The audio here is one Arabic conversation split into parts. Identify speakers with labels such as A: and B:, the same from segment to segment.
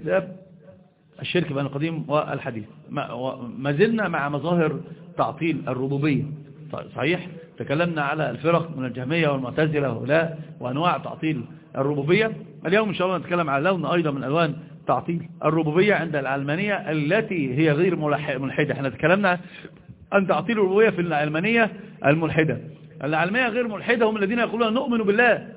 A: كتاب الشرك بين القديم والحديث. ما زلنا مع مظاهر تعطيل الربوبية. صحيح تكلمنا على الفرق من الجهمية والمعتزلة وهؤلاء وأنواع تعطيل الربوبية. اليوم إن شاء الله نتكلم على لون أيضا من ألوان تعطيل الربوبية عند العلمانية التي هي غير ملحدة. إحنا تكلمنا عن تعطيل الربوبية في العلمانية الملحدة. العلمانية غير ملحدة هم الذين يقولون نؤمن بالله.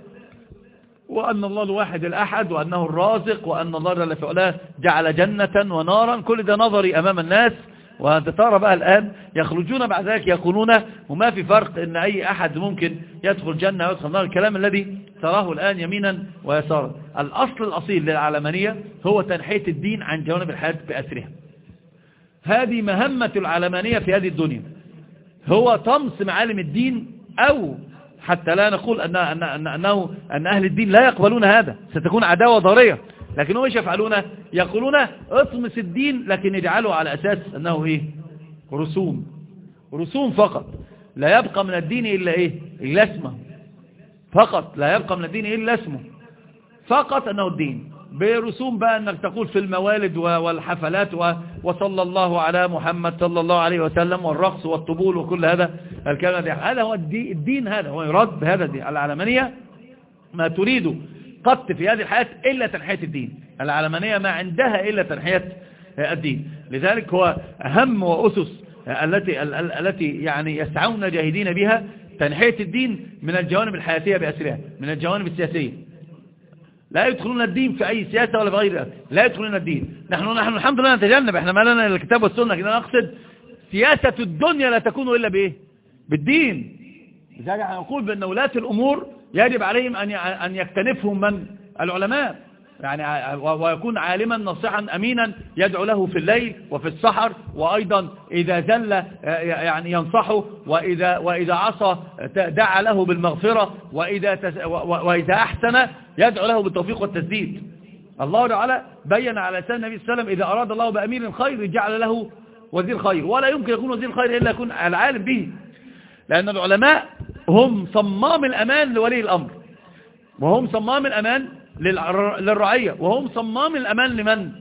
A: وأن الله الواحد الأحد وأنه الرازق وأن الله جل في جعل جنة ونارا. كل ده نظري أمام الناس. وأنت ترى بقى الآن يخرجون بعد ذلك يقولون وما في فرق أن أي أحد ممكن يدخل جنة ويدخل نار. الكلام الذي تراه الآن يمينا ويسارا. الأصل الأصيل للعلمانية هو تنحية الدين عن جوانب الحياة بأسرها. هذه مهمة العلمانية في هذه الدنيا. هو طمس معالم الدين أو حتى لا نقول أن, أن, أن, أنه أن أهل الدين لا يقبلون هذا. ستكون عداوة ضارية لكن هم إيش يفعلون يقولون اطمس الدين لكن يجعله على أساس أنه إيه؟ رسوم. رسوم فقط. لا يبقى من الدين إلا إيه؟ إلا اسمه. فقط. لا يبقى من الدين إلا اسمه. فقط أنه الدين. برسوم بقى أنك تقول في الموالد والحفلات وصلى الله على محمد صلى الله عليه وسلم والرقص والطبول وكل هذا الكلام هذا هو الدين هذا هو يراد بهذا الدين. العلمانية ما تريد قط في هذه الحياة إلا تنحية الدين. العلمانية ما عندها إلا تنحية الدين. لذلك هو أهم وأسس التي التي يعني يسعون جاهدين بها تنحية الدين من الجوانب الحياتية بأسرها من الجوانب السياسية. لا يدخلون الدين في أي سياسة ولا في غيرها لا يدخلون الدين. نحن نحن الحمد لله نتجنب. إحنا ما لنا الكتاب والسنة. كده نقصد سياسة الدنيا لا تكون إلا بإيه؟ بالدين. لذلك نقول بأن ولاة الأمور يجب عليهم أن أن يكتنفهم من؟ العلماء. يعني ويكون عالما نصحا أمينا يدعو له في الليل وفي السحر وأيضا إذا زل يعني ينصحه وإذا, وإذا عصى دعا له بالمغفرة وإذا, وإذا أحسن يدعو له بالتوفيق والتسديد. الله تعالى بين على لسان النبي صلى الله عليه وسلم إذا أراد الله بأمير خير جعل له وزير خير. ولا يمكن يكون وزير خير إلا يكون العالم به. لأن العلماء هم صمام الأمان لولي الأمر. وهم صمام الأمان للرعية. وهم صمام الأمان لمن؟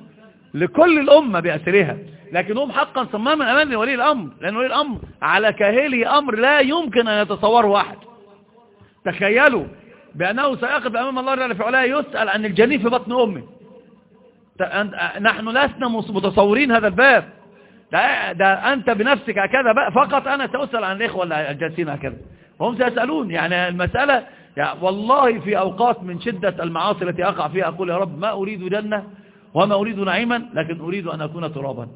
A: لكل الأمة بأسرها. لكن هم حقا صمام الأمان لولي الأمر. لأن ولي الأمر على كاهله أمر لا يمكن أن يتصوره أحد. تخيلوا بأنه سيقف أمام الله جل وعلا يسأل عن الجنين في بطن أمه. نحن لسنا متصورين هذا الباب. ده, ده أنت بنفسك هكذا بقى. فقط أنا سأسأل عن الإخوة الجالسين هكذا. هم سيسألون. يعني المسألة يعني والله في أوقات من شدة المعاصي التي أقع فيها أقول يا رب ما أريد جنة وما أريد نعيما لكن أريد أن أكون ترابا.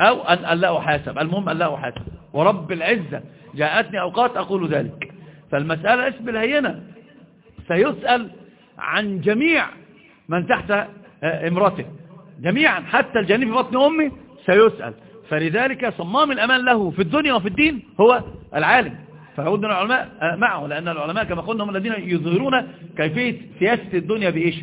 A: أو أن لا أحاسب. المهم أن لا أحاسب. ورب العزة جاءتني أوقات أقول ذلك. فالمسألة اسم الهينة. سيسأل عن جميع من تحت امرته جميعا حتى الجنين في بطن أمي سيسأل. فلذلك صمام الأمان له في الدنيا وفي الدين هو العالم. فلابد العلماء معه لأن العلماء كما قلنا هم الذين يظهرون كيفية سياسة الدنيا بإيش؟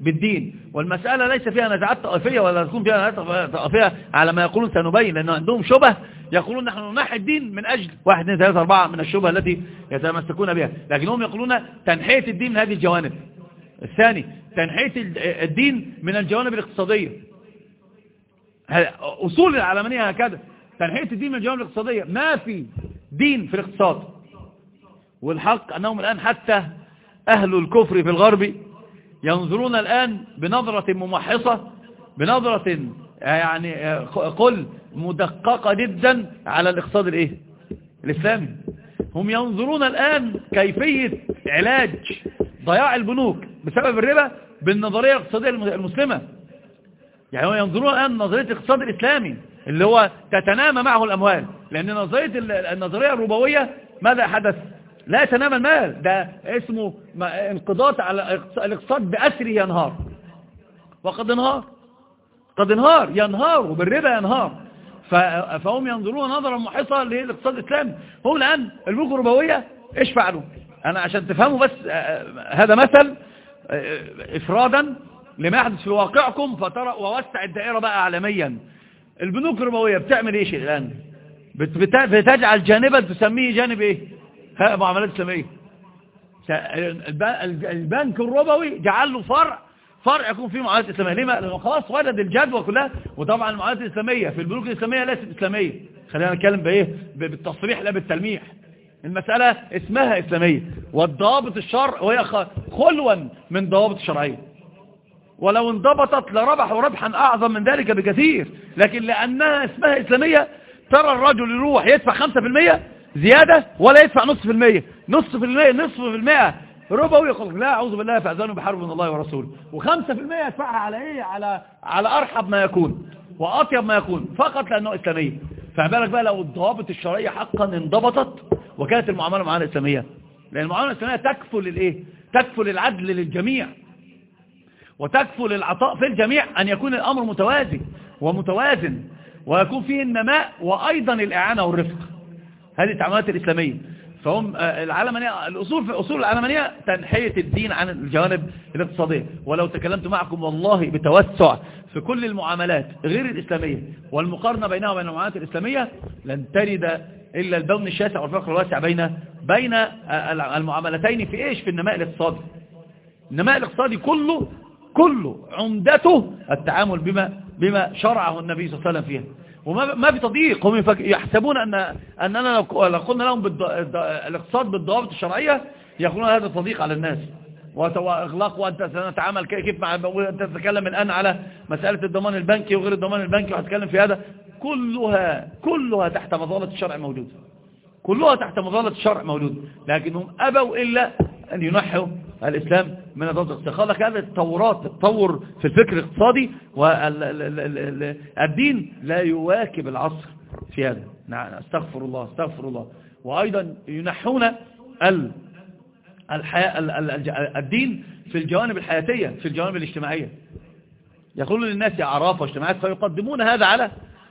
A: بالدين. والمسألة ليس فيها نزعات طائفية ولا تكون فيها نزعات طائفية على ما يقولون سنبين لأنه عندهم شبه يقولون نحن ننحي الدين من أجل واحد اثنين ثلاثة أربعة من الشبه التي يتمسكون بها. لكن هم يقولون تنحية الدين من هذه الجوانب. الثاني تنحية الدين من الجوانب الاقتصادية. أصول العلمانية هكذا؟ تنحية الدين من الجوانب الاقتصادية. ما في دين في الاقتصاد؟ والحق أنهم الآن حتى أهل الكفر في الغرب ينظرون الآن بنظرة ممحصة بنظرة يعني قل مدققة جدا على الاقتصاد الإيه؟ الإسلامي. هم ينظرون الآن كيفية علاج ضياع البنوك بسبب الربا بالنظرية الاقتصادية المسلمة. يعني هم ينظرون الآن نظرية الاقتصاد الإسلامي اللي هو تتنامى معه الأموال لأن نظرية النظرية الربوية ماذا حدث؟ لا يتنامى المال. ده اسمه انقضاض على الاقتصاد بأسره ينهار. وقد انهار. قد انهار. ينهار وبالربا ينهار. فهم ينظرون نظرا محيطة للاقتصاد الإسلامي. هم الآن البنوك الربوية إيش فعلوا أنا عشان تفهموا بس هذا مثل إفرادا لما يحدث في واقعكم فترى ووسع الدائرة بقى عالميا. البنوك الربوية بتعمل إيش الآن؟ بتجعل جانبا تسميه جانب إيه؟ معاملات اسلامية البنك الربوي جعل له فرع فرع يكون فيه معاملات إسلامية. ليه لأنه خلاص ولد الجدوى كلها. وطبعا المعاملات الإسلامية في البنوك الإسلامية ليست إسلامية. خلينا نتكلم بإيه؟ بالتصريح لا بالتلميح. المسألة اسمها إسلامية. والضوابط الشرع وهي خلوا من ضوابط الشرعية. ولو انضبطت لربحوا ربحا أعظم من ذلك بكثير. لكن لأنها اسمها إسلامية ترى الرجل يروح يدفع 5% زيادة ولا يدفع نصف في المية. نصف في المية نصف في المية ربوي يقول لا أعوذ بالله فأذانوا بحرب من الله ورسوله. وخمسة في المية يدفعها على إيه؟ على على أرحب ما يكون وأطيب ما يكون فقط لأنه إسلامية فبالك بقى لو الضوابط الشرعية حقا انضبطت وكانت المعاملة معانا إسلامية. لأن المعاملة الإسلامية تكفل الإيه تكفل العدل للجميع. وتكفل العطاء في الجميع أن يكون الأمر متوازي ومتوازن. ويكون فيه النماء وأيضا الإعانة والرفق. هذه التعاملات الإسلامية. فهم آه، العلمانية الأصول في أصول العلمانية تنحية الدين عن الجوانب الاقتصادية ولو تكلمت معكم والله بتوسع في كل المعاملات غير الإسلامية والمقارنة بينها وبين المعاملات الإسلامية لن ترد إلا البون الشاسع والفقر الواسع بين بين آه، المعاملتين في إيش؟ في النماء الاقتصادي. النماء الاقتصادي كله كله عمدته التعامل بما بما شرعه النبي صلى الله عليه وسلم فيها. وما ما في هم يحسبون أن أننا لو قلنا لهم الاقتصاد بالضوابط الشرعية يقولون هذا تضييق على الناس. وإغلاق وأنت سنتعامل كيف مع أنت تتكلم الآن على مسألة الضمان البنكي وغير الضمان البنكي وهتكلم في هذا. كلها كلها تحت مظلة الشرع موجود. كلها تحت مظلة الشرع موجود. لكنهم أبوا إلا أن ينحوا الإسلام من الضغط الاقتصادي لك هذا التطور في الفكر الاقتصادي والدين لا يواكب العصر في هذا. نعم أستغفر الله أستغفر الله. وأيضا ينحون ال الحياة الدين في الجوانب الحياتية في الجوانب الاجتماعية. يقولون للناس يا عرافة واجتماعات فيقدمون هذا على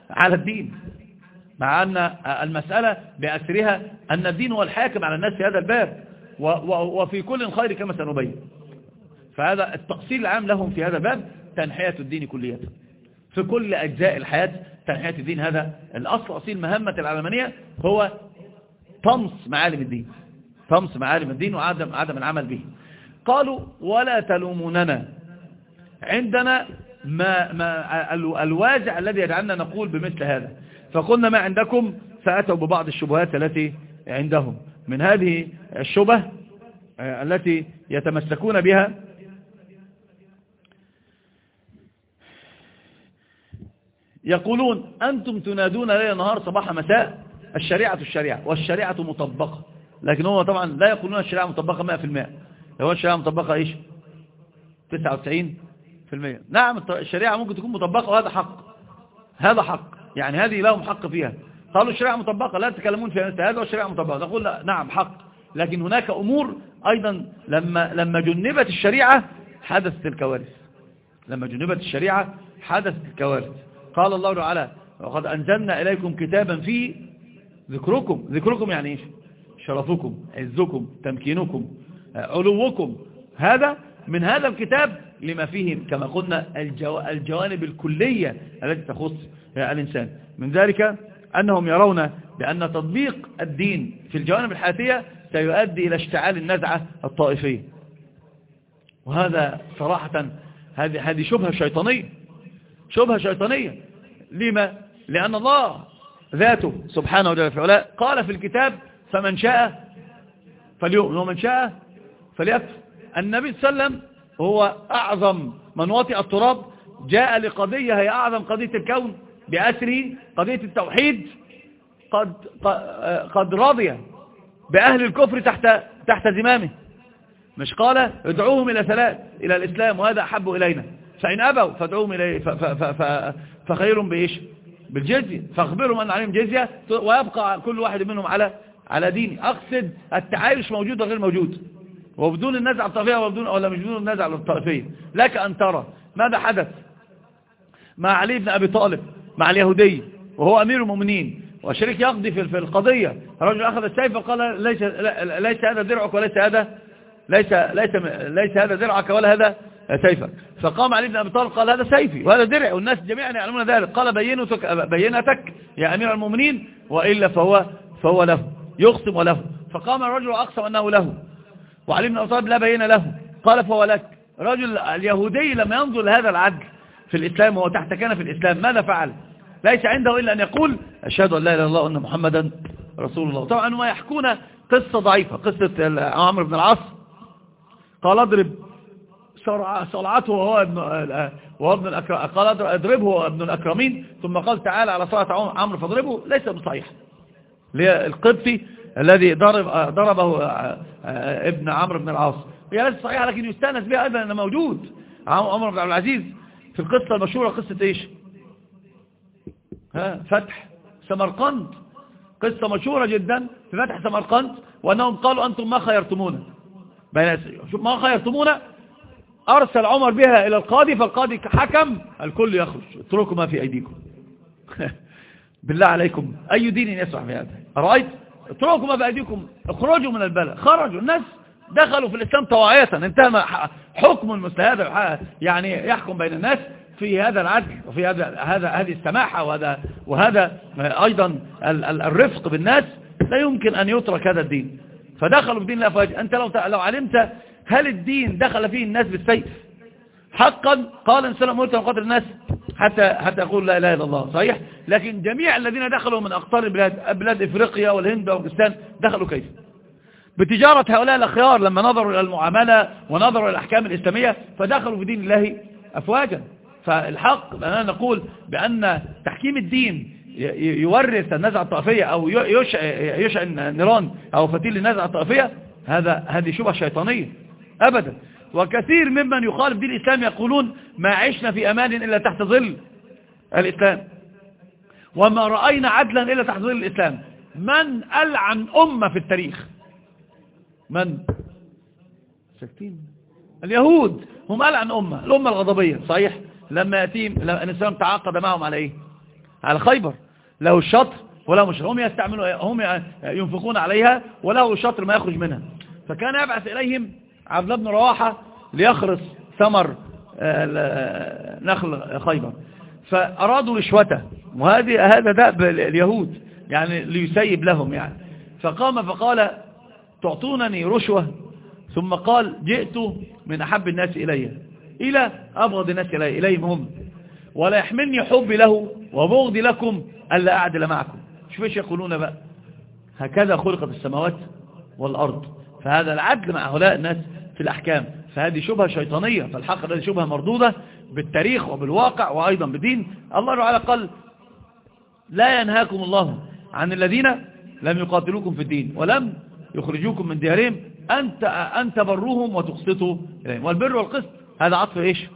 A: على الدين. مع أن المسألة بأسرها أن الدين هو الحاكم على الناس في هذا الباب. وفي كل خير كما سنبين. فهذا التقصير العام لهم في هذا الباب تنحية الدين كلية. في كل أجزاء الحياة تنحية الدين. هذا الأصل أصيل مهمة العلمانية هو طمس معالم الدين. طمس معالم الدين وعدم عدم العمل به. قالوا ولا تلوموننا. عندنا ما ما الوازع الذي يجعلنا نقول بمثل هذا. فقلنا ما عندكم فأتوا ببعض الشبهات التي عندهم. من هذه الشبه آه، التي يتمسكون بها. يقولون أنتم تنادون ليل نهار صباح مساء الشريعة الشريعة والشريعة مطبقة. لكن هم طبعا لا يقولون الشريعة مطبقة 100% هو الشريعة مطبقة إيش؟ 99% نعم الشريعة ممكن تكون مطبقة وهذا حق. هذا حق. يعني هذه لهم حق فيها. قالوا الشريعة مطبقة لا تتكلمون في هذا والشريعة مطبقة. نقول نعم حق. لكن هناك أمور أيضا لما, لما جنبت الشريعة حدثت الكوارث. لما جنبت الشريعة حدثت الكوارث. قال الله تعالى وقد أنزلنا إليكم كتابا فيه ذكركم. ذكركم يعني إيش؟ شرفكم عزكم تمكينكم علوكم. هذا من هذا الكتاب لما فيه كما قلنا الجوانب الكلية التي تخص الإنسان. من ذلك أنهم يرون بأن تطبيق الدين في الجوانب الحياتية سيؤدي إلى اشتعال النزعة الطائفية. وهذا صراحة هذه شبهة شيطانية. شبهة شيطانية. لما؟ لأن الله ذاته سبحانه وتعالى قال في الكتاب فمن شاء فليؤمن. ومن شاء فليكفر. النبي صلى الله عليه وسلم هو أعظم من وطئ التراب. جاء لقضية هي أعظم قضية الكون. بأسره قضية التوحيد قد, قد رضي بأهل الكفر تحت, تحت زمامه. مش قال ادعوهم إلى ثلاث إلى الإسلام وهذا أحب إلينا. فإن أبوا فادعوهم إليه فخير بإيش؟ بالجزية. فاخبرهم أن عليهم جزية ويبقى كل واحد منهم على على ديني أقصد التعايش موجود وغير موجود. وبدون النزع الطرفية وبدون ولا مش بدون النزع الطرفية لك أن ترى ماذا حدث مع علي بن أبي طالب. مع اليهودي وهو أمير المؤمنين وشريك يقضي في القضية. الرجل أخذ السيف وقال ليس, ليس هذا درعك وليس هذا ليس, ليس, ليس هذا درعك ولا هذا سيفك. فقام علي بن أبي طالب قال هذا سيفي وهذا درع والناس جميعا يعلمون ذلك. قال بينتك, بينتك يا أمير المؤمنين وإلا فهو, فهو له يقسم له. فقام الرجل وأقسم أنه له وعلي بن أبي طالب لا بين له. قال فهو لك. رجل اليهودي لما ينظر لهذا العدل. في الإسلام وهو تحت كان في الإسلام. ماذا فعل؟ ليس عنده إلا أن يقول أشهد أن لا إله إلا الله وأن محمدا رسول الله. طبعا ما يحكون قصة ضعيفة قصة عمرو بن العاص. قال اضرب صلعته وهو ابن وهو ابن قال اضربه ابن الأكرمين. ثم قال تعالى على صلاة عمرو فاضربه. ليس بصحيح. القبطي الذي ضرب ضربه ابن عمرو بن العاص. هي ليست صحيحة لكن يستأنس بها أيضا أنه موجود. عمر بن عبد العزيز في القصة المشهورة قصة إيش؟ ها؟ فتح سمرقند. قصة مشهورة جدا في فتح سمرقند وأنهم قالوا أنتم ما خيرتمونا. ما خيرتمونا أرسل عمر بها إلى القاضي فالقاضي حكم الكل يخرج. اتركوا ما في أيديكم. بالله عليكم. أي دين يسمح في هذا؟ أرأيت اتركوا ما في أيديكم. اخرجوا من البلد خرجوا. الناس دخلوا في الإسلام طواعية انتهى حكم مثل يعني يحكم بين الناس في هذا العدل وفي هذا هذا هذه السماحة وهذا وهذا أيضا الرفق بالناس. لا يمكن أن يترك هذا الدين. فدخلوا في دين الأفواج أنت لو لو علمت هل الدين دخل فيه الناس بالسيف؟ حقا قال إنسان أمرت وقتل الناس حتى حتى يقول لا إله إلا الله. صحيح؟ لكن جميع الذين دخلوا من أقطار البلاد بلاد إفريقيا والهند وباكستان دخلوا كيف؟ بتجارة هؤلاء الأخيار لما نظروا إلى المعاملة ونظروا إلى الأحكام الإسلامية فدخلوا في دين الله أفواجا. فالحق أننا نقول بأن تحكيم الدين يورث النزعة الطائفية أو يشعل نيران أو فتيل النزعة الطائفية هذا هذه شبهة شيطانية. أبدا. وكثير ممن يخالف دين الإسلام يقولون ما عشنا في أمان إلا تحت ظل الإسلام. وما رأينا عدلا إلا تحت ظل الإسلام. من ألعن أمة في التاريخ؟ من؟ سكتين اليهود. هم ألعن أمة الأمة الغضبية. صحيح؟ لما يتيم لما الإسلام تعاقد معهم على إيه؟ على خيبر. له الشطر وله مش هم يستعملوا هم ينفقون عليها وله شطر ما يخرج منها. فكان يبعث إليهم عبد الله بن رواحة ليخرص ثمر آه، نخل خيبر. فأرادوا رشوته. وهذه هذا دأب اليهود يعني ليسيب لهم يعني. فقام فقال تعطونني رشوة؟ ثم قال جئت من أحب الناس إلي. إلى أبغض الناس إلي إليهم هم. ولا يحملني حبي له وبغضي لكم ألا أعدل معكم. شوف إيش يقولون بقى. هكذا خلقت السماوات والأرض. فهذا العدل مع هؤلاء الناس في الأحكام. فهذه شبهة شيطانية فالحق هذه شبهة مردودة بالتاريخ وبالواقع وأيضا بدين الله تعالى قال لا ينهاكم الله عن الذين لم يقاتلوكم في الدين. ولم يخرجوكم من ديارهم أن أن تبروهم وتقسطوا إليهم. والبر والقسط هذا عطف إيش؟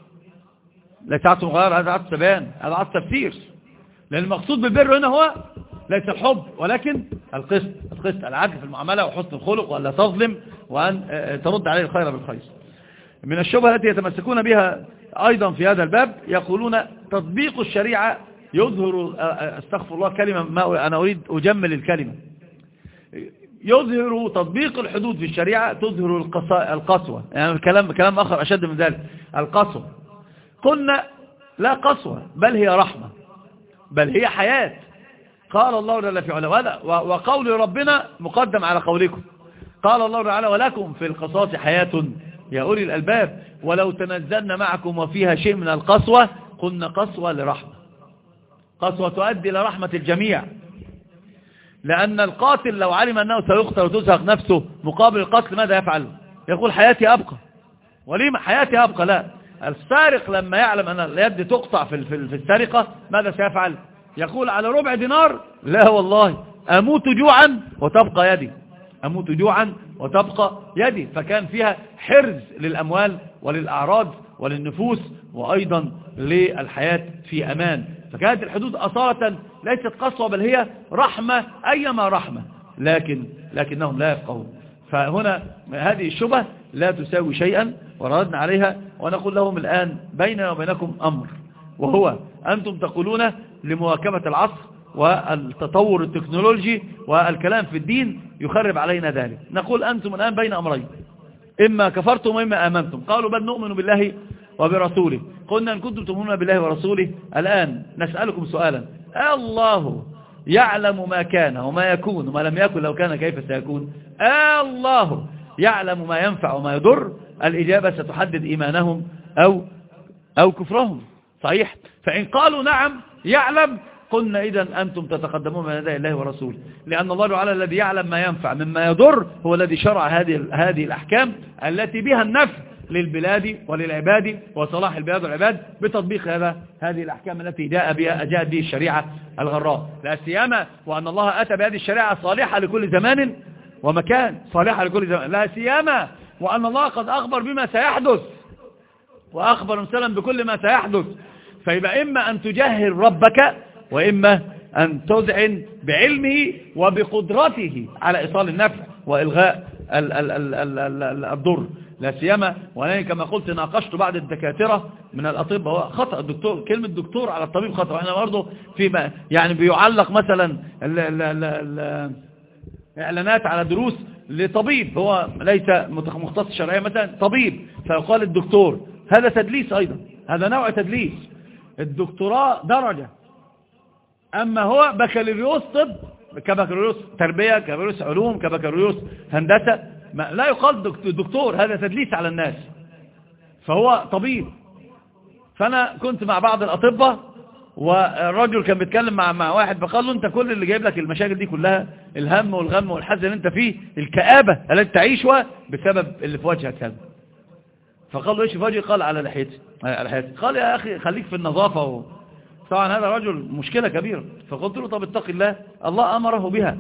A: لا تعطف غير هذا عطف سبان هذا عطف تفسير. لأن المقصود بالبر هنا هو ليس الحب ولكن القسط. القسط العدل في المعاملة وحسن الخلق وأن لا تظلم وأن ترد عليه الخير بالخير. من الشبهة التي يتمسكون بها أيضا في هذا الباب يقولون تطبيق الشريعة يظهر أستغفر الله كلمة ما أنا أريد أجمل الكلمة. يظهر تطبيق الحدود في الشريعة تظهر القسوة. يعني كلام كلام آخر أشد من ذلك. القسوة. قلنا لا قسوة بل هي رحمة. بل هي حياة. قال الله جل في علاه وقول ربنا مقدم على قولكم. قال الله تعالى ولكم في القصاص حياة. يا أولي الألباب ولو تنزلنا معكم وفيها شيء من القسوة قلنا قسوة لرحمة. قسوة تؤدي إلى رحمة الجميع. لأن القاتل لو علم أنه سيقتل وتزهق نفسه مقابل القتل ماذا يفعل؟ يقول حياتي أبقى. وليه حياتي أبقى؟ لا. السارق لما يعلم أن اليد تقطع في في السرقة ماذا سيفعل؟ يقول على ربع دينار لا والله أموت جوعا وتبقى يدي. أموت جوعا وتبقى يدي. فكان فيها حرز للأموال وللأعراض وللنفوس وأيضا للحياة في أمان. فكانت الحدود أصالة ليست قسوة بل هي رحمة أيما رحمة. لكن لكنهم لا يفقهون. فهنا هذه الشبه لا تساوي شيئا وردنا عليها ونقول لهم الآن بيننا وبينكم أمر وهو أنتم تقولون لمواكبة العصر والتطور التكنولوجي والكلام في الدين يخرب علينا ذلك. نقول أنتم الآن بين أمرين إما كفرتم وإما آمنتم. قالوا بل نؤمن بالله وبرسوله. قلنا إن كنتم تؤمنون بالله ورسوله الآن نسألكم سؤالا. الله يعلم ما كان وما يكون وما لم يكن لو كان كيف سيكون؟ الله يعلم ما ينفع وما يضر. الإجابة ستحدد إيمانهم أو, أو كفرهم. صحيح؟ فإن قالوا نعم يعلم. قلنا إذا أنتم تتقدمون من يدي الله ورسوله. لأن الله تعالى الذي يعلم ما ينفع مما يضر هو الذي شرع هذه هذه الأحكام التي بها النفع. للبلاد وللعباد وصلاح البلاد والعباد بتطبيق هذا هذه الأحكام التي جاء بها جاءت به الشريعة الغراء. لا سيما وأن الله أتى بهذه الشريعة صالحة لكل زمان ومكان صالحة لكل زمان. لا سيما وأن الله قد أخبر بما سيحدث وأخبر مثلا بكل ما سيحدث. فيبقى إما أن تجهر ربك وإما أن تذعن بعلمه وبقدرته على إيصال النفع وإلغاء الضر. لا سيما وأنا كما قلت ناقشت بعض الدكاترة من الأطباء هو خطأ الدكتور كلمة دكتور على الطبيب خطأ. إحنا برضه في يعني بيعلق مثلا ال ال ال ال إعلانات على دروس لطبيب. هو ليس مختص شرعيا مثلا طبيب. فيقال الدكتور هذا تدليس أيضا هذا نوع تدليس. الدكتوراه درجة. أما هو بكالوريوس طب كبكالوريوس تربية كبكالوريوس علوم كبكالوريوس هندسة لا يقال دكتور هذا تدليس على الناس. فهو طبيب. فأنا كنت مع بعض الأطباء والرجل كان بيتكلم مع مع واحد فقال له أنت كل اللي جايب لك المشاكل دي كلها الهم والغم والحزن اللي أنت فيه الكآبة التي تعيشها بسبب اللي في وجهك هذا. فقال له إيش في وجهي؟ قال على لحيتي على لحيتي قال يا أخي خليك في النظافة. و... طبعا هذا رجل مشكلة كبيرة. فقلت له طب اتق الله الله أمره بها.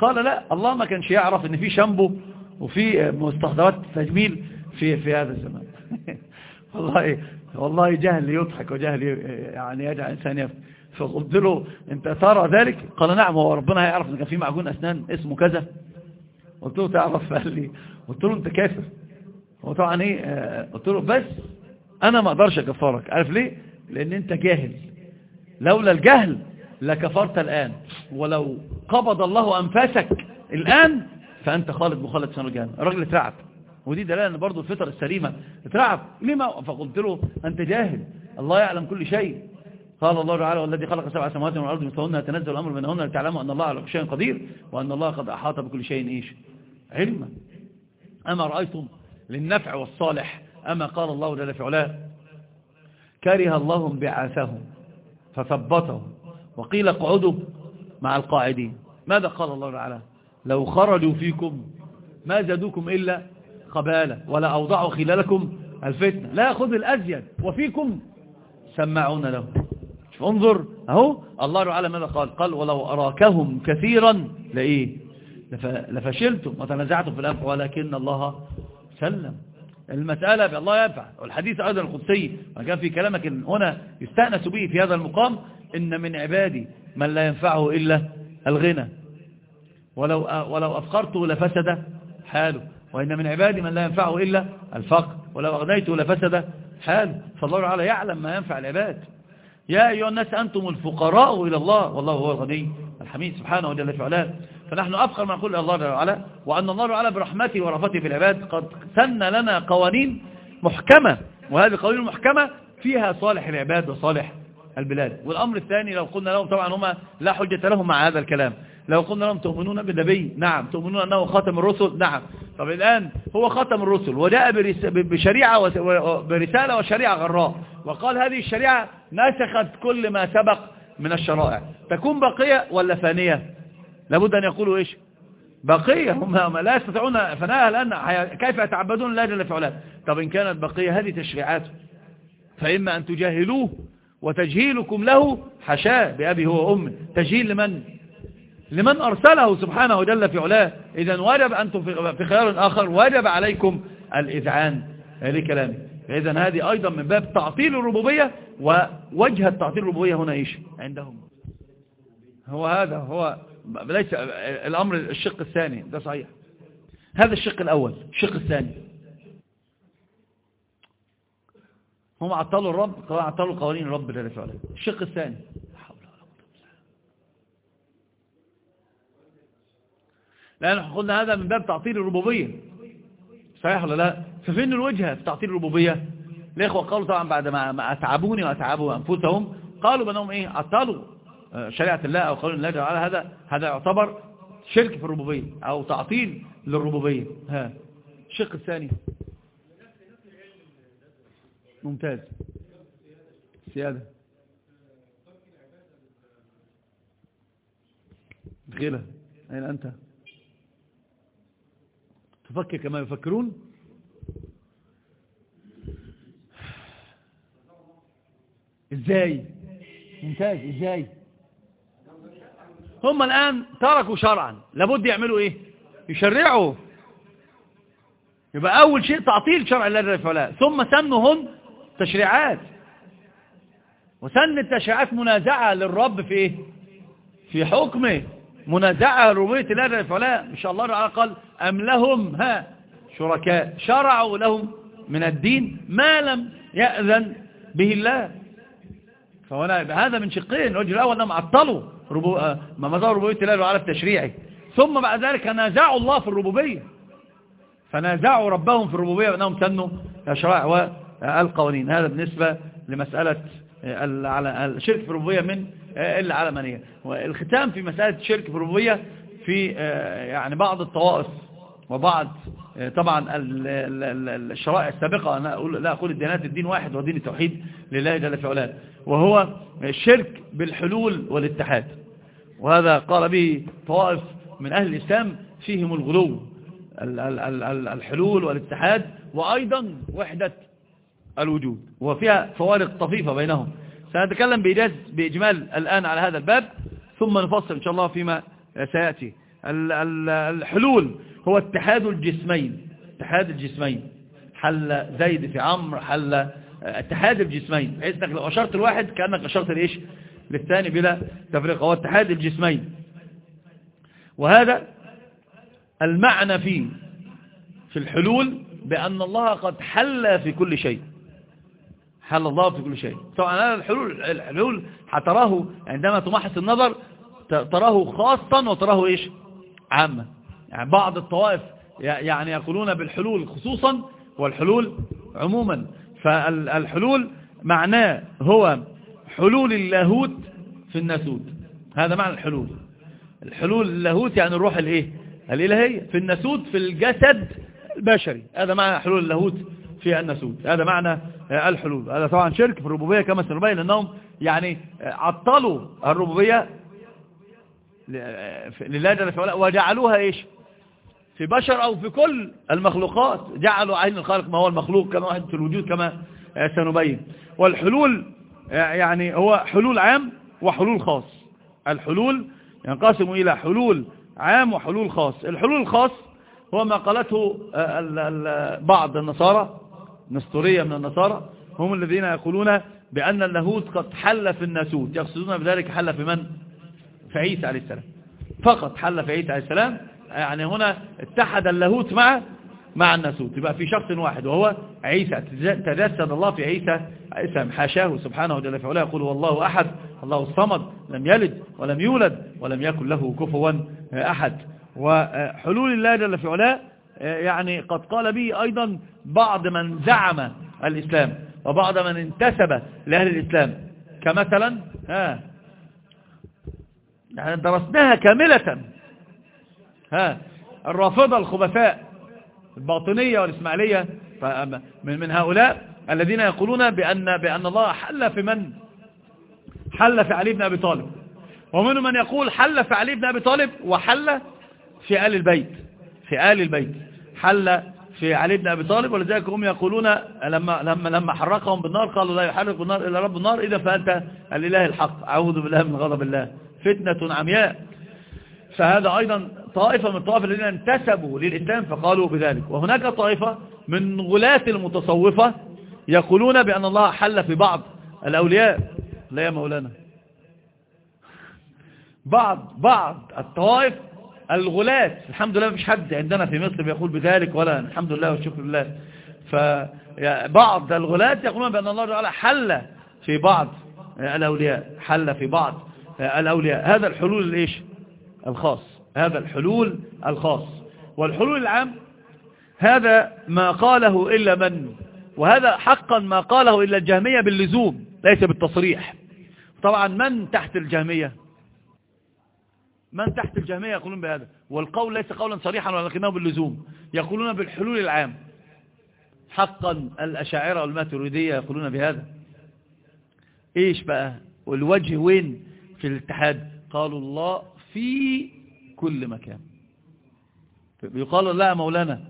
A: قال لا الله ما كانش يعرف إن في شامبو وفي مستخدمات تجميل في في هذا الزمان. والله والله جهل يضحك وجهل يعني يجعل انسان يفهم فقلت له أنت ترى ذلك؟ قال نعم هو ربنا هيعرف ان كان في معجون أسنان اسمه كذا. قلت له تعرف؟ قال لي. قلت له أنت كافر هو طبعا إيه قلت له بس أنا ما أقدرش أكفرك. عارف ليه؟ لأن أنت جاهل. لولا الجهل لكفرت الآن. ولو قبض الله أنفاسك الآن فأنت خالد مخالد سنة الجهنم الراجل اترعب. ودي دلالة إن برضه الفطر السليمة. اترعب. لما؟ فقلت له أنت جاهل. الله يعلم كل شيء. قال الله تعالى والذي خلق سبع سماوات والأرض مثلهن يتنزل الأمر بينهن لتعلموا أن الله على كل شيء قدير وأن الله قد أحاط بكل شيء إيش؟ علما. أما رأيتم للنفع والصالح أما قال الله جل في علاه كره الله انبعاثهم فثبتهم وقيل اقعدوا مع القاعدين. ماذا قال الله تعالى؟ لو خرجوا فيكم ما زادوكم إلا خبالة ولا أوضعوا خلالكم الفتنة. لا يأخذ الأزيد وفيكم سمعون له. انظر أهو الله تعالى ماذا قال؟ قال ولو أراكهم كثيرا لإيه؟ لفشلتم وتنازعتم في الأمر ولكن الله سلم. المسألة بالله ينفع. والحديث أيضا القدسي. وكان في كلامك هنا يستأنس به في هذا المقام إن من عبادي من لا ينفعه إلا الغنى. ولو ولو أفقرته لفسد حاله. وإن من عبادي من لا ينفعه إلا الفقر. ولو أغنيته لفسد حاله. فالله تعالى يعلم ما ينفع العباد. يا أيها الناس أنتم الفقراء إلى الله. والله هو الغني الحميد سبحانه وجل في علاه. فنحن أفخر ما نقول الله تعالى وأن الله تعالى برحمته ورفته في العباد قد سن لنا قوانين محكمة. وهذه القوانين المحكمة فيها صالح العباد وصالح البلاد. والأمر الثاني لو قلنا لهم طبعا هم لا حجة لهم مع هذا الكلام. لو قلنا لهم تؤمنون بالنبي نعم. تؤمنون أنه خاتم الرسل؟ نعم. طب الآن هو خاتم الرسل وجاء بشريعة برسالة وشريعة غراء وقال هذه الشريعة نسخت كل ما سبق من الشرائع. تكون بقية ولا فانية؟ لابد أن يقولوا إيش؟ بقية. هم لا يستطيعون فناها لأن كيف يتعبدون؟ الله جل في طب إن كانت بقية هذه تشريعات فإما أن تجاهلوه وتجهيلكم له حشاه بأبي هو أم. تجهيل لمن؟ لمن أرسله سبحانه جل في علاه. إذا وجب أنتم في خيار آخر وجب عليكم الإذعان. لكلامه إذا هذه أيضا من باب تعطيل الربوبية ووجه تعطيل الربوبية هنا إيش؟ عندهم. هو هذا هو ليس الأمر الشق الثاني ده صحيح. هذا الشق الأول الشق الثاني. هم عطلوا الرب عطلوا قوانين الرب جل في علاه. الشق الثاني. لأن قلنا هذا من باب تعطيل الربوبية. صحيح ولا لا؟ ففين الوجهة في تعطيل الربوبية؟ الإخوة قالوا طبعا بعد ما أتعبوني وأتعبوا أنفسهم قالوا بأنهم إيه؟ عطلوا آه، شريعة الله أو قالوا الله تعالى. هذا هذا يعتبر شرك في الربوبية أو تعطيل للربوبية. ها. الشق الثاني. ممتاز. سيادة غيلة. أين أنت؟ تفكر كما يفكرون؟ إزاي؟ ممتاز إزاي؟ هم الآن تركوا شرعا. لابد يعملوا إيه؟ يشرعوا. يبقى أول شيء تعطيل شرع الله جل وعلا ثم سنهن تشريعات. وسن التشريعات منازعة للرب في إيه؟ في حكمه. منازعة ربوية الله جل إن شاء الله تعالى قال أم لهم ها شركاء. شرعوا لهم من الدين ما لم يأذن به الله. فهنا هذا من شقين. الوجه الأول أنهم عطلوا ربو... ما مظهر ربوبية الله وعلى التشريعي ثم بعد ذلك نازعوا الله في الربوبية. فنازعوا ربهم في الربوبية بأنهم سنوا الشرائع والقوانين. هذا بالنسبة لمسألة الشرك في الربوبية من العلمانية والختام في مسألة الشرك في الربوبية في يعني بعض الطوائف وبعض طبعا الشرائع السابقة. أنا أقول لا أقول الديانات الدين واحد ودين التوحيد لله جل في علاه. وهو الشرك بالحلول والاتحاد. وهذا قال به طوائف من أهل الإسلام فيهم الغلو الحلول والاتحاد وأيضا وحدة الوجود. وفيها فوارق طفيفة بينهم. سنتكلم بإجمال الآن على هذا الباب ثم نفصل إن شاء الله فيما سيأتي. الحلول هو اتحاد الجسمين. اتحاد الجسمين. حل زيد في عمرو حل اتحاد الجسمين. بحيث إنك لو اشرت الواحد كأنك اشرت الايش للثاني بلا تفريق. هو اتحاد الجسمين. وهذا المعنى فيه في الحلول بأن الله قد حل في كل شيء. حل الله في كل شيء؟ طبعا هذا الحلول الحلول هتراه عندما تمحص النظر تراه خاصا وتراه إيش؟ عاما. يعني بعض الطوائف يعني يقولون بالحلول خصوصا والحلول عموما. فالحلول معناه هو حلول اللاهوت في الناسوت. هذا معنى الحلول. الحلول اللاهوت يعني الروح الإيه؟ الإلهية. في الناسوت في الجسد البشري. هذا معنى حلول اللاهوت في الناسوت هذا معنى الحلول. هذا طبعا شرك في الربوبية كما سنبين لأنهم يعني عطلوا الربوبية لله جل وعلا وجعلوها إيش؟ في بشر أو في كل المخلوقات. جعلوا عين الخالق ما هو المخلوق كما واحد في الوجود كما سنبين. والحلول يعني هو حلول عام وحلول خاص. الحلول ينقسم إلى حلول عام وحلول خاص. الحلول الخاص هو ما قالته بعض النصارى نسطورية من النصارى هم الذين يقولون بأن اللاهوت قد حل في الناسوت. يقصدون بذلك حل في من؟ في عيسى عليه السلام. فقط حل في عيسى عليه السلام. يعني هنا اتحد اللاهوت مع مع الناسوت. يبقى في شخص واحد وهو عيسى. تجسد الله في عيسى اسم حاشاه سبحانه وجل وعلا يقول والله أحد. الله الصمد. لم يلد ولم يولد ولم يكن له كفوا أحد. وحلول الله جل في علاه يعني قد قال به أيضا بعض من زعم الإسلام وبعض من انتسب لأهل الإسلام. كمثلا ها يعني درسناها كاملة. ها الرافضة الخبثاء الباطنية والإسماعيلية من هؤلاء الذين يقولون بأن بأن الله حل في من؟ حل في علي بن أبي طالب. ومنهم من يقول حل في علي بن أبي طالب وحل في آل البيت في آل البيت. حل في علي بن أبي طالب ولذلك هم يقولون لما لما لما حرقهم بالنار قالوا لا يحرق بالنار إلا رب النار إذا فأنت الإله الحق. أعوذ بالله من غضب الله. فتنة عمياء. فهذا أيضا طائفة من الطوائف الذين انتسبوا للإسلام فقالوا بذلك. وهناك طائفة من غلاة المتصوفة يقولون بأن الله حل في بعض الأولياء. لا يا مولانا. بعض بعض الطوائف الغلاة الحمد لله مفيش حد عندنا في مصر بيقول بذلك ولا الحمد لله والشكر لله. فبعض الغلاة يقولون بأن الله تعالى حل في بعض الأولياء حل في بعض الأولياء. هذا الحلول الإيش الخاص هذا الحلول الخاص. والحلول العام هذا ما قاله إلا من؟ وهذا حقا ما قاله إلا الجهمية باللزوم ليس بالتصريح. طبعا من تحت الجهمية؟ من تحت الجهمية يقولون بهذا. والقول ليس قولا صريحا ولكنه باللزوم. يقولون بالحلول العام. حقا الأشاعرة والماتريدية يقولون بهذا. إيش بقى؟ والوجه وين في الاتحاد؟ قالوا الله في كل مكان. يقال لا مولانا.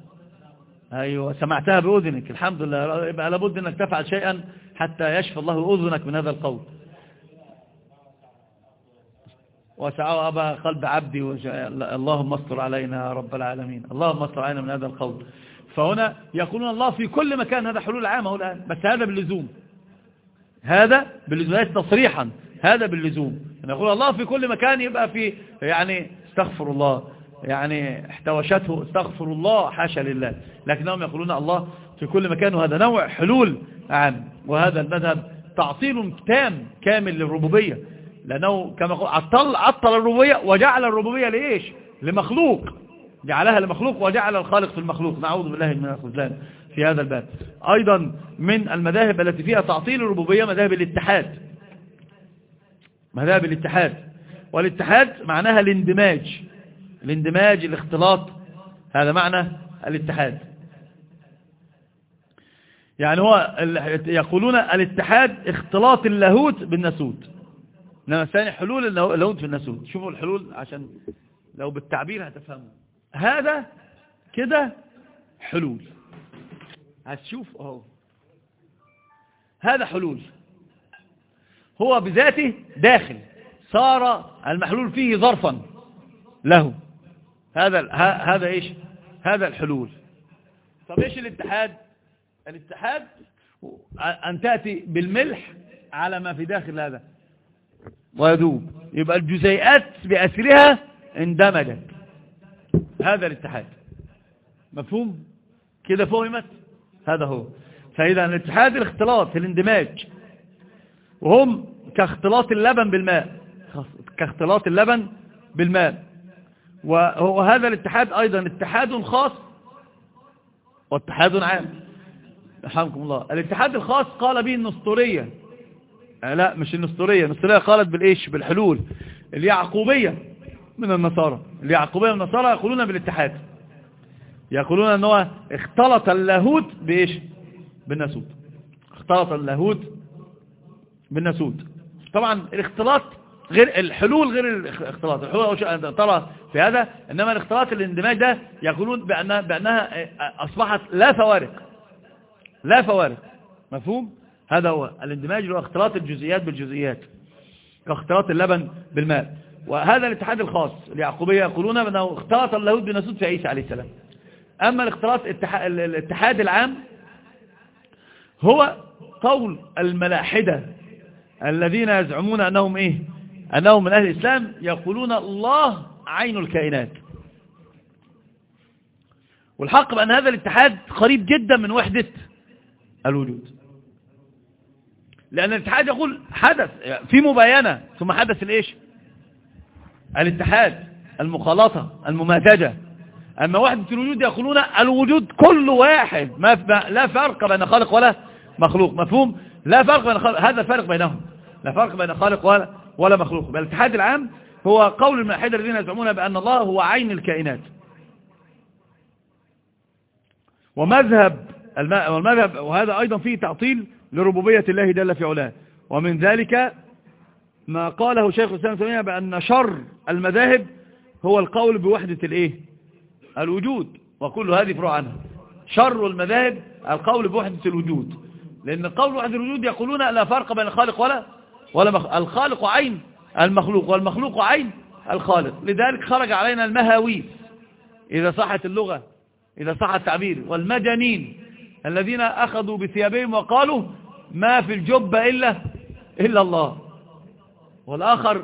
A: أيوة سمعتها بأذنك. الحمد لله. يبقى لابد أنك تفعل شيئا حتى يشفى الله أذنك من هذا القول. وسعوا أبا قلب عبدي اللهم استر علينا يا رب العالمين. اللهم استر علينا من هذا القول فهنا يقولون الله في كل مكان هذا حلول عامة الآن. بس هذا باللزوم. هذا باللزوم ليس تصريحا. هذا باللزوم. نقول الله في كل مكان يبقى في يعني استغفر الله. يعني احتوشته استغفر الله حاشا لله. لكنهم يقولون الله في كل مكان وهذا نوع حلول عام. وهذا المذهب تعطيل تام كامل للربوبية. لأنه كما قلت عطل, عطل الربوبية وجعل الربوبية لإيش؟ لمخلوق. جعلها لمخلوق وجعل الخالق في المخلوق. نعوذ بالله من الخذلان في هذا الباب. أيضا من المذاهب التي فيها تعطيل الربوبية مذاهب الاتحاد. مذاهب الاتحاد. والاتحاد معناها الاندماج. الاندماج الاختلاط. هذا معنى الاتحاد. يعني هو يقولون الاتحاد اختلاط اللاهوت بالناسوت. إنما الثاني حلول اللاهوت في الناسوت شوفوا الحلول عشان لو بالتعبير هتفهموا. هذا كده حلول. هتشوف أهو. هذا حلول. هو بذاته داخل. صار المحلول فيه ظرفا له. هذا هذا إيش؟ هذا الحلول. طب إيش الاتحاد؟ الاتحاد أن تأتي بالملح على ما في داخل هذا. ويذوب. يبقى الجزيئات بأسرها اندمجت. هذا الاتحاد. مفهوم؟ كده فهمت؟ هذا هو. فإذا الاتحاد الاختلاط الاندماج وهم كاختلاط اللبن بالماء. كاختلاط اللبن بالماء. وهذا الاتحاد أيضا اتحاد خاص. واتحاد عام. رحمكم الله. الاتحاد الخاص قال به النسطورية. لا مش النسطورية. النسطورية قالت بالإيش؟ بالحلول. اليعقوبية من النصارى. اليعقوبية من النصارى يقولون بالاتحاد. يقولون أنه اختلط اللاهوت بإيش؟ بالناسوت. اختلط اللاهوت بالناسوت. طبعا الاختلاط غير الحلول غير الاختلاط. الحلول ترى في هذا إنما الاختلاط الاندماج ده يقولون بأنها, بأنها أصبحت لا فوارق. لا فوارق. مفهوم؟ هذا هو الاندماج هو اختلاط الجزئيات بالجزئيات كاختلاط اللبن بالماء. وهذا الاتحاد الخاص اليعقوبية يقولون بأنه اختلط اللاهوت بناسوت في عيسى عليه السلام. أما الاختلاط الاتحاد العام هو قول الملاحدة الذين يزعمون أنهم إيه؟ أنهم من أهل الإسلام يقولون الله عين الكائنات. والحق بأن هذا الاتحاد قريب جدا من وحدة الوجود. لأن الاتحاد يقول حدث في مباينة ثم حدث الإيش؟ الاتحاد المخالطة الممازجة. أما وحدة الوجود يقولون الوجود كل واحد ما لا فرق بين خالق ولا مخلوق. مفهوم؟ لا فرق بين خالق هذا الفرق بينهم. لا فرق بين خالق ولا ولا مخلوق. بل الاتحاد العام هو قول الملاحدة الذين يزعمون بأن الله هو عين الكائنات. ومذهب والمذهب وهذا أيضا فيه تعطيل لربوبية الله جل في علاه. ومن ذلك ما قاله شيخ الإسلام بأن شر المذاهب هو القول بوحدة الإيه؟ الوجود. وكل هذه فروع عنها. شر المذاهب القول بوحدة الوجود. لأن قول وحدة الوجود يقولون لا فرق بين الخالق ولا ولا مخ... الخالق عين المخلوق والمخلوق عين الخالق. لذلك خرج علينا المهاويس. إذا صحت اللغة إذا صح التعبير. والمجانين الذين أخذوا بثيابهم وقالوا ما في الجب إلا إلا الله. والآخر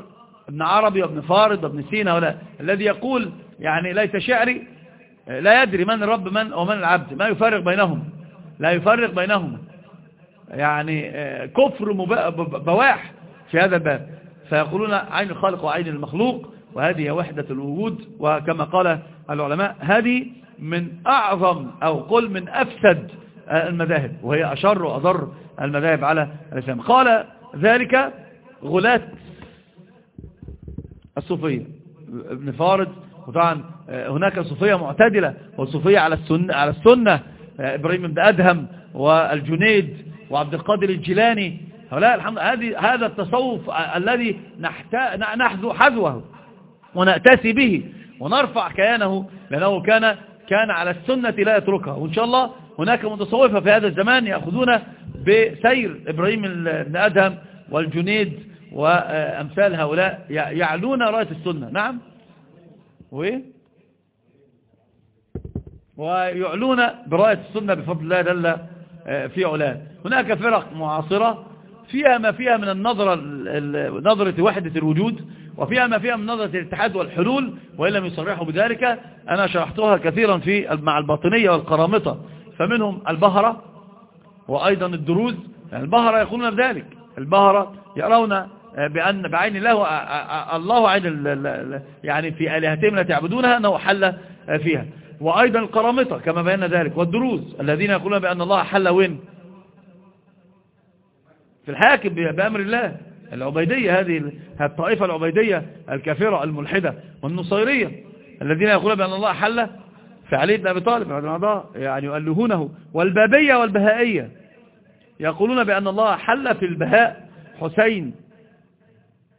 A: ابن عربي وابن فارض وابن سينا ولا الذي يقول يعني ليس شعري لا يدري من الرب من ومن العبد ما يفرق بينهم لا يفرق بينهم. يعني كفر بواح في هذا الباب. فيقولون عين الخالق وعين المخلوق وهذه وحدة الوجود وكما قال العلماء هذه من أعظم أو قل من أفسد المذاهب وهي أشر وأضر المذاهب على الإسلام. قال ذلك غلاة الصوفية. ابن فارد وطبعا هناك صوفية معتدلة والصوفية على السنة, على السنة إبراهيم بن أدهم والجنيد وعبد القادر الجيلاني. هؤلاء الحمد هذه هذا التصوف الذي نحذو حذوه ونأتسي به ونرفع كيانه لأنه كان كان على السنة لا يتركها. وإن شاء الله هناك متصوفة في هذا الزمان يأخذون بسير إبراهيم بن أدهم والجنيد وأمثال هؤلاء يعلون راية السنة. نعم؟ وإيه ويعلون براية السنة بفضل الله جل في علاه. هناك فرق معاصرة فيها ما فيها من النظرة نظرة وحدة الوجود وفيها ما فيها من نظرة الاتحاد والحلول وإن لم يصرحوا بذلك أنا شرحتها كثيرا في مع الباطنية والقرامطة. فمنهم البهرة وأيضا الدروز. يعني البهرة يقولون بذلك البهرة يرون بأن بعين الله الله عين يعني في آلهتهم التي يعبدونها أنه حل فيها. وأيضا القرامطة كما بينا ذلك. والدروز الذين يقولون بأن الله حل وين؟ في الحاكم بأمر الله. العبيدية هذه الطائفة العبيدية الكافرة الملحدة والنصيرية الذين يقولون بأن الله حل في علي بن أبي طالب يعني يؤلهونه والبابية والبهائية. يقولون بأن الله حل في البهاء حسين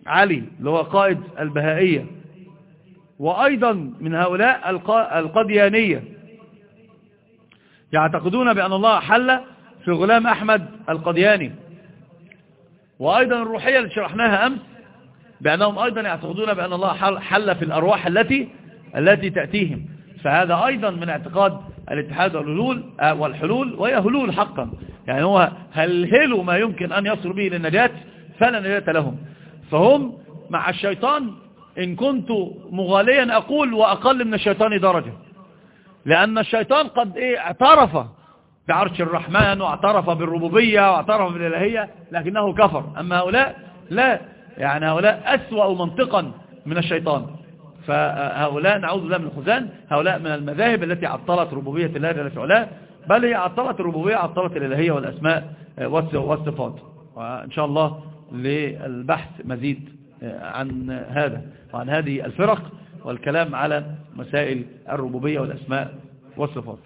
A: علي اللي هو قائد البهائية. وأيضا من هؤلاء القديانية. يعتقدون بأن الله حل في غلام أحمد القدياني. وأيضا الروحية اللي شرحناها أمس بأنهم أيضا يعتقدون بأن الله حل في الأرواح التي التي تأتيهم. فهذا أيضا من اعتقاد الاتحاد والحلول والحلول وهي هلول حقا. يعني هو هلهلوا ما يمكن أن يصل به للنجاة؟ فلا نجاة لهم. فهم مع الشيطان إن كنت مغاليا أقول وأقل من الشيطان درجة. لأن الشيطان قد إيه اعترف بعرش الرحمن واعترف بالربوبية واعترف بالإلهية لكنه كفر. أما هؤلاء لا. يعني هؤلاء أسوأ منطقا من الشيطان. فهؤلاء نعوذ بالله من الخزان هؤلاء من المذاهب التي عطلت ربوبية الله جل في علاه بل هي عطلت الربوبية عطلت الإلهية والأسماء والصفات. وإن شاء الله للبحث مزيد عن هذا وعن هذه الفرق والكلام على مسائل الربوبية والأسماء والصفات.